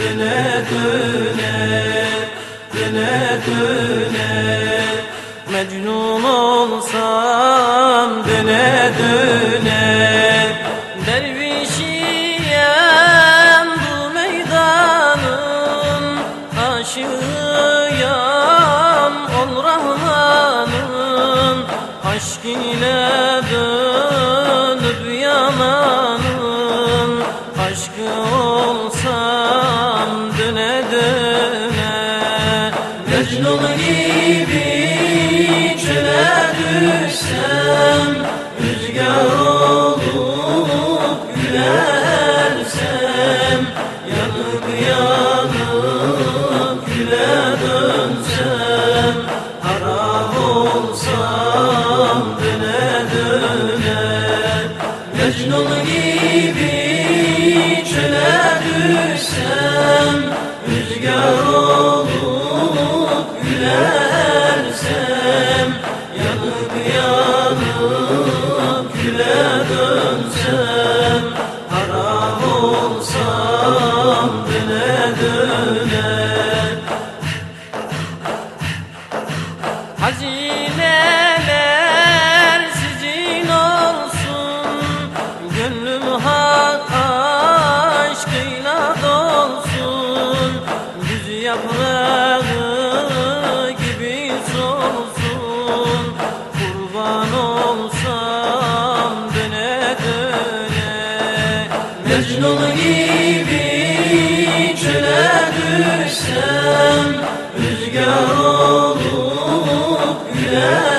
döne döne döne döne. Mecnun olsam döne döne. Dervişiyem bu meydanın Aşığıyam ol Rahman'ın Aşk ile Mecnun gibi çöle düşsem Rüzgar olup gülersem Yanıp yanıp güle dönsem Harap olsam döne döne döne olup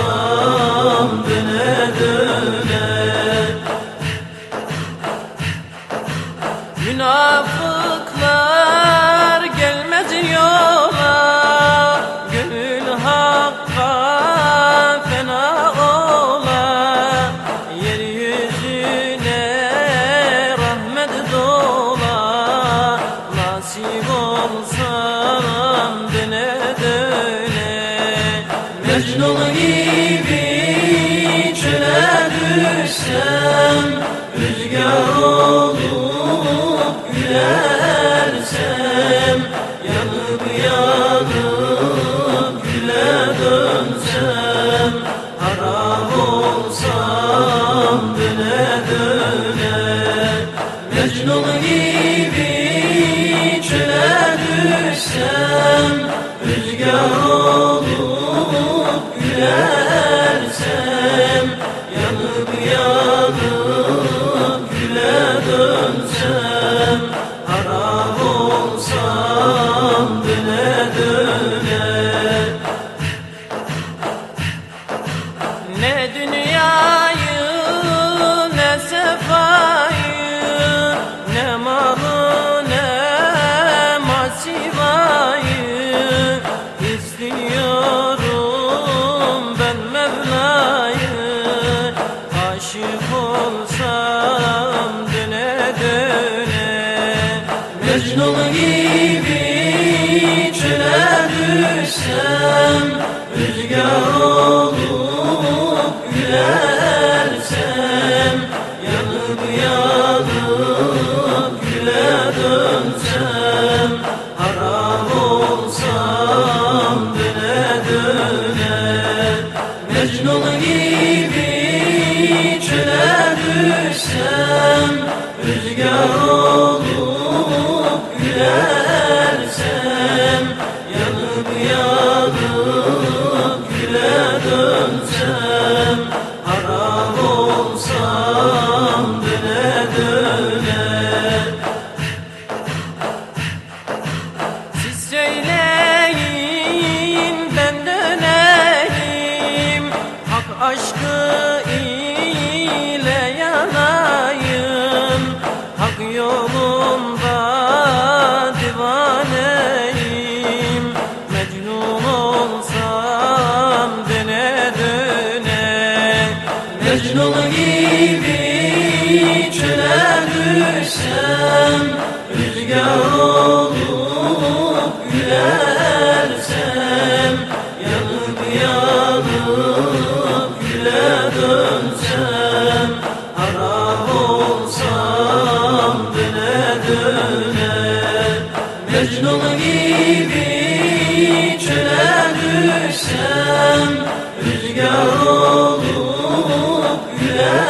olsam Rüzgar olup gülersem Yanıp yanıp güle dönsem Harap olsam döne döne Mecnun gibi çöle düşsem Rüzgar olup çöle düşsem Rüzgar olup gülersem Yanıp yanıp güle dönsem Harap olsam döne döne Mecnun gibi çöle düşsem Rüzgar olup gülersem Haram olsam döne döne. Siz söyleyin ben döneyim. Hak aşkı ile yanayım. Hak yolunda gibi içine düşsem Rüzgar olup gülersem Yanıp yanıp güle dönsem Harap olsam döne döne Mecnun gibi içine düşsem Rüzgar olup Yeah.